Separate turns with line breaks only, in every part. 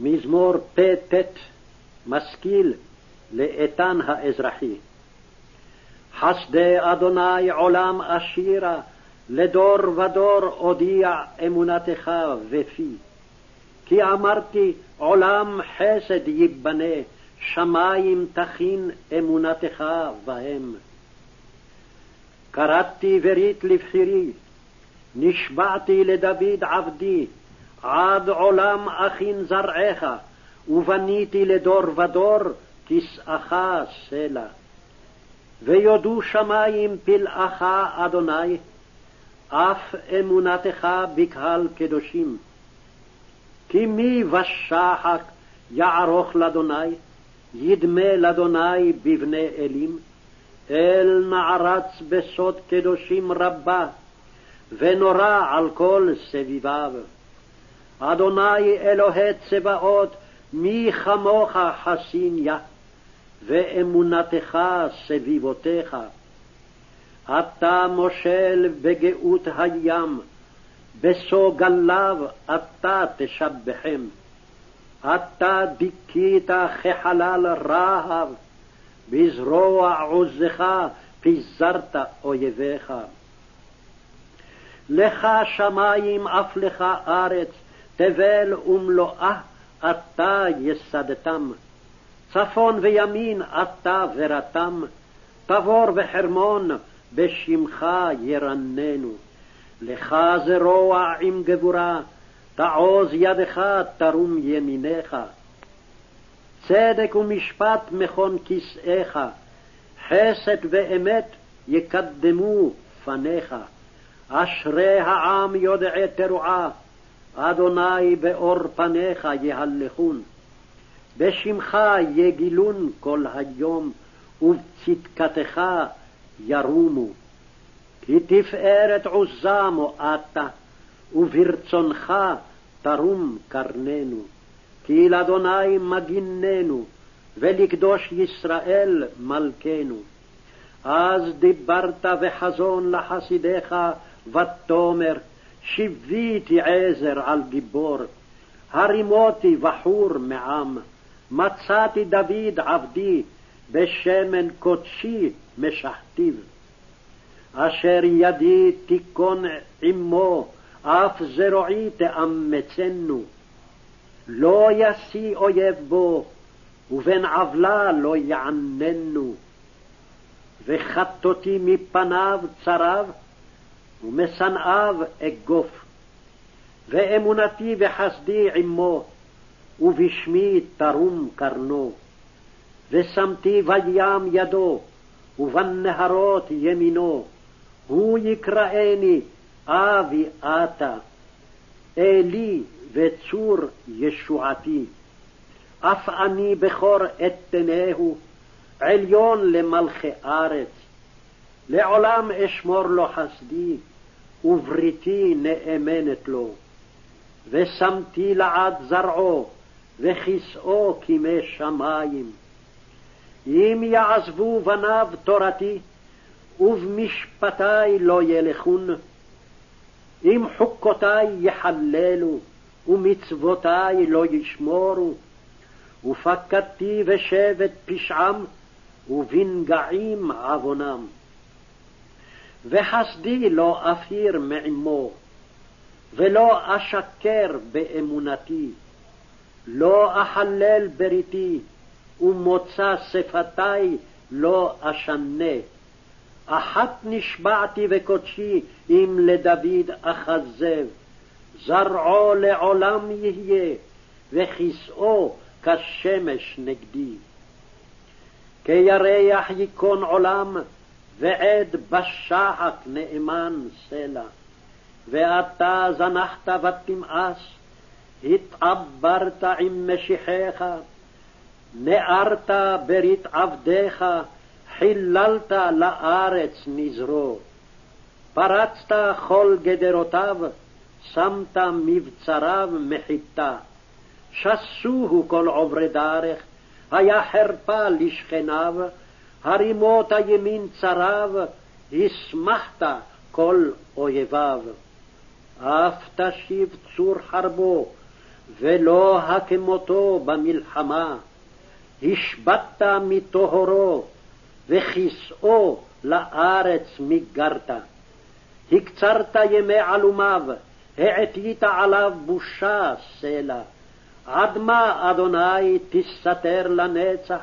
מזמור פט משכיל לאיתן האזרחי. חסדי אדוני עולם אשירה, לדור ודור אודיע אמונתך בפי. כי אמרתי עולם חסד ייבנה, שמים תכין אמונתך בהם. קראתי ברית לבחירי, נשבעתי לדוד עבדי, עד עולם אכין זרעך, ובניתי לדור ודור כסאך סלע. ויודו שמים פלאך אדוני, אף אמונתך בקהל קדושים. כי מי ושחק יערוך לאדוני, ידמה לאדוני בבני אלים, אל נערץ בסוד קדושים רבה, ונורא על כל סביביו. אדוני אלוהי צבאות, מי כמוך חסיניה, ואמונתך סביבותיך. אתה מושל בגאות הים, בסוג גליו אתה תשבחם. אתה דיכית כחלל רהב, בזרוע עוזך פיזרת אויביך. לך שמים אף לך ארץ, תבל ומלואה אתה יסדתם. צפון וימין אתה ורתם, תבור וחרמון בשמך ירננו. לך זרוע עם גבורה, תעוז ידך תרום ימינך. צדק ומשפט מכון כסאיך, חסד ואמת יקדמו פניך. אשרי העם יודעי תרועה, אדוני באור פניך יהלכון. בשמך יגילון כל היום, ובצדקתך ירומו. כי תפארת עוזה מועטה, וברצונך תרום קרננו. כי לאדוני מגיננו, ולקדוש ישראל מלכנו. אז דיברת בחזון לחסידיך, ותאמר, שיוויתי עזר על גיבור, הרימותי בחור מעם, מצאתי דוד עבדי, בשמן קודשי משחתיו. אשר ידי תיכון עמו, אף זרועי תאמצנו. לא ישיא אויב בו, ובן עוולה לא יעננו. וחטאתי מפניו צריו, ומשנאיו אגוף. ואמונתי וחסדי עמו, ובשמי תרום קרנו. ושמתי בים ידו, ובנהרות ימינו. הוא יקראני אבי אתה, אלי וצור ישועתי. אף אני בכור אתנהו, עליון למלכי ארץ. לעולם אשמור לו חסדי, ובריתי נאמנת לו. ושמתי לעד זרעו, וכסאו כמי שמים. אם יעזבו בניו תורתי, ובמשפטי לא ילכון, אם חוקותי יחללו, ומצוותי לא ישמורו, ופקדתי בשבט פשעם, ובנגעים עוונם. וחסדי לא אפיר מעמו, ולא אשקר באמונתי, לא אחלל בריתי, ומוצא שפתי לא אשנה. אחת נשבעתי בקודשי אם לדוד אכזב, זרעו לעולם יהיה, וכסאו כשמש נגדי. כירח ייכון עולם, ועד בשחק נאמן סלע. ואתה זנחת ותמאס, התעברת עם משיחיך, נארת ברית עבדיך, חיללת לארץ נזרו. פרצת כל גדרותיו, שמת מבצריו מחיתה. שסוהו כל עוברי דרך, היה חרפה לשכניו, הרימות הימין צריו, השמחת כל אויביו. אף תשיב צור חרבו, ולא הכמותו במלחמה. השבתת מטהרו, וכיסאו לארץ מיגרת. הקצרת ימי עלומיו, העטית עליו בושה סלע. עד מה, אדוני, תסתר לנצח?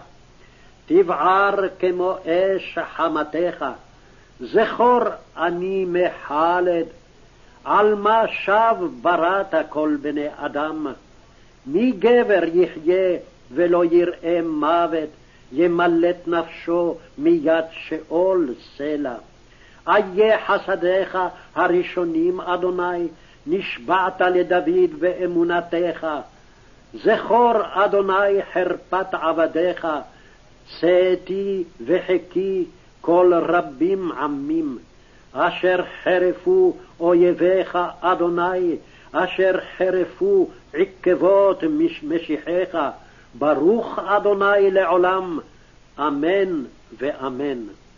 תבער כמו אש חמתך. זכור אני מחלד, על מה שב בראת כל בני אדם? מי גבר יחיה ולא יראה מוות, ימלט נפשו מיד שאול סלע. איה חסדיך הראשונים, אדוני, נשבעת לדוד באמונתך. זכור, אדוני, חרפת עבדיך, צאתי וחכי כל רבים עמים. אשר חרפו אויביך, אדוני, אשר חרפו עקבות משיחיך, ברוך אדוני לעולם, אמן ואמן.